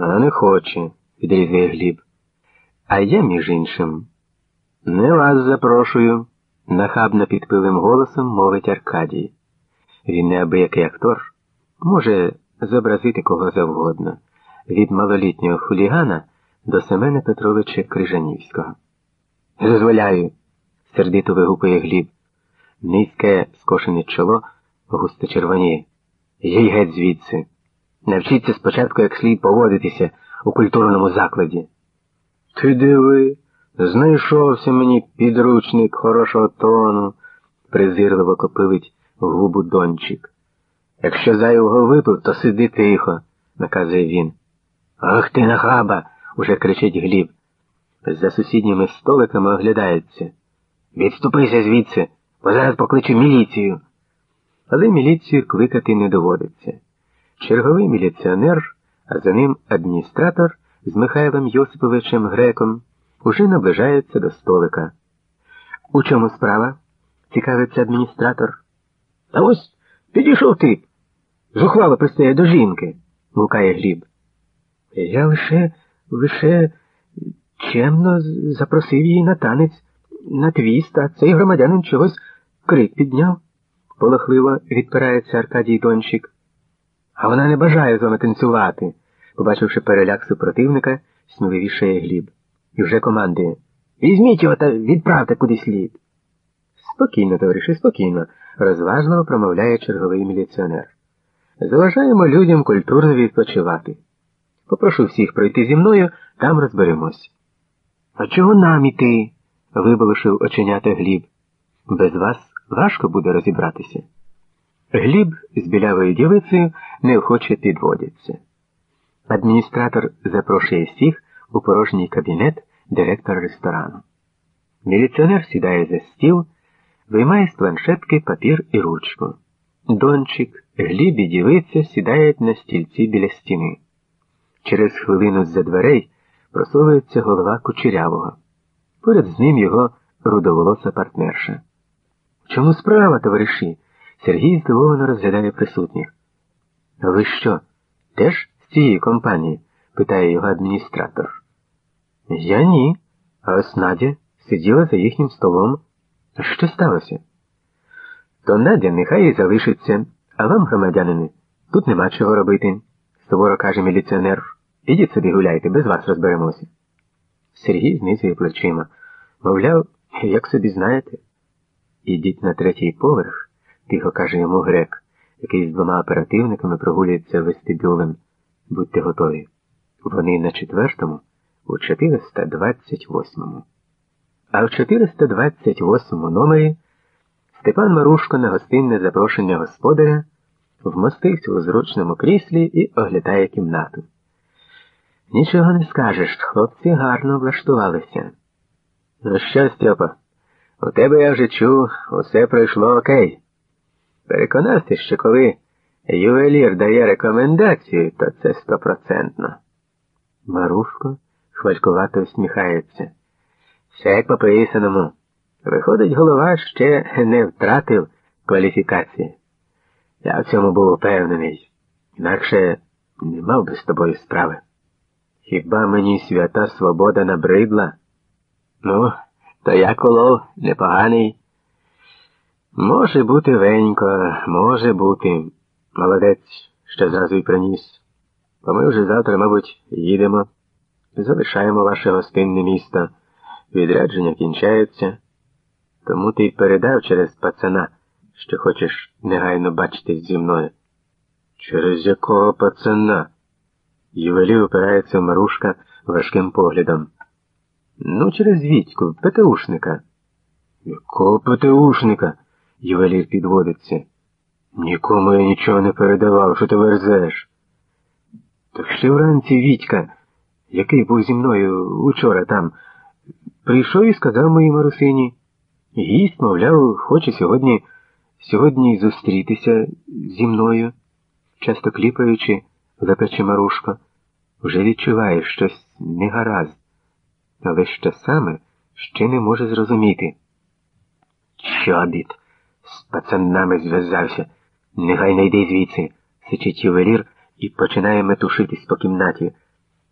А не хоче, відрізує Гліб. А я, між іншим, не вас запрошую, нахабно підпилим голосом мовить Аркадій. Він неабиякий актор, може зобразити кого завгодно, від малолітнього хулігана до Семена Петровича Крижанівського. Дозволяю, сердито вигукує Гліб. Низьке скошене чоло густо червоніє. Їй геть звідси. Навчіться спочатку як слід поводитися у культурному закладі. Ти диви, знайшовся мені підручник хорошого тону, презирливо копилить губу дончик. Якщо зайвого випив, то сиди тихо, наказує він. Ах ти нахаба, уже кричить Гліб. За сусідніми столиками оглядається. Відступися звідси, бо зараз покличу міліцію. Але міліцію кликати не доводиться. Черговий міліціонер, а за ним адміністратор з Михайлом Йосиповичем Греком уже наближаються до столика. У чому справа? цікавиться адміністратор. А ось підійшов тип. Зухвало пристає до жінки, гукає Гліб. Я лише, лише чемно запросив її на танець, на твіст, а цей громадянин чогось крик підняв, полохливо відпирається Аркадій Дончик. А вона не бажає з вами танцювати, побачивши переляк супротивника, сміливішає Гліб. І вже командує. Візьміть його та відправте куди слід. Спокійно, товариші, спокійно, розважливо промовляє черговий міліціонер. Заважаємо людям культурно відпочивати. Попрошу всіх пройти зі мною, там розберемось. А чого нам іти? виболошив оченята Гліб. Без вас важко буде розібратися. Гліб з білявою дівицею неохоче підводяться. Адміністратор запрошує всіх у порожній кабінет директора ресторану. Міліціонер сідає за стіл, виймає з планшетки папір і ручку. Дончик, Гліб і дівиця сідають на стільці біля стіни. Через хвилину з-за дверей просовується голова кучерявого. Поряд з ним його рудоволоса партнерша. Чому справа, товариші? Сергій здивовано розглядає присутніх. Ви що, теж з цієї компанії? питає його адміністратор. Я ні. А ось Надя сиділа за їхнім столом. Що сталося? То Надя нехай і залишиться, а вам, громадянини, тут нема чого робити, суворо каже міліціонер. Ідіть собі гуляйте, без вас розберемося. Сергій знизує плечима. Мовляв, як собі знаєте, ідіть на третій поверх, тихо каже йому грек, який з двома оперативниками прогулюється вестибюлем. Будьте готові. Вони на четвертому, у 428-му. А в 428 номері Степан Марушко на гостинне запрошення господаря вмостився у зручному кріслі і оглядає кімнату. Нічого не скажеш, хлопці гарно влаштувалися. Ну що, Степа, у тебе я вже чув, усе пройшло окей. Переконався, що коли ювелір дає рекомендацію, то це стопроцентно. Марушко хвалькувато усміхається. Все як по писаному. Виходить, голова ще не втратив кваліфікації. Я в цьому був упевнений, інакше не мав би з тобою справи. Хіба мені свята свобода набридла? Ну, то я колов непоганий. Може бути, Венько, може бути. Молодець, що зразу й приніс. Бо ми вже завтра, мабуть, їдемо. Залишаємо ваше гостинне місто. Відрядження кінчається. Тому ти й передав через пацана, що хочеш негайно бачитись зі мною. Через якого пацана? Ювелір опирається в Марушка важким поглядом. Ну, через Вітьку, ПТУшника. Якого ПТУшника? Ювелір підводиться. Нікому я нічого не передавав, що ти верзеш. Так ще вранці Вітька, який був зі мною учора там, прийшов і сказав моїй Марусині. Гість, мовляв, хоче сьогодні сьогодні зустрітися зі мною, часто кліпаючи, запече Марушко, вже відчуває щось негаразд, але що саме ще не може зрозуміти. Чобіт, з пацанами зв'язався, негайно йди звідси, сичить ювелір і починає метушитись по кімнаті.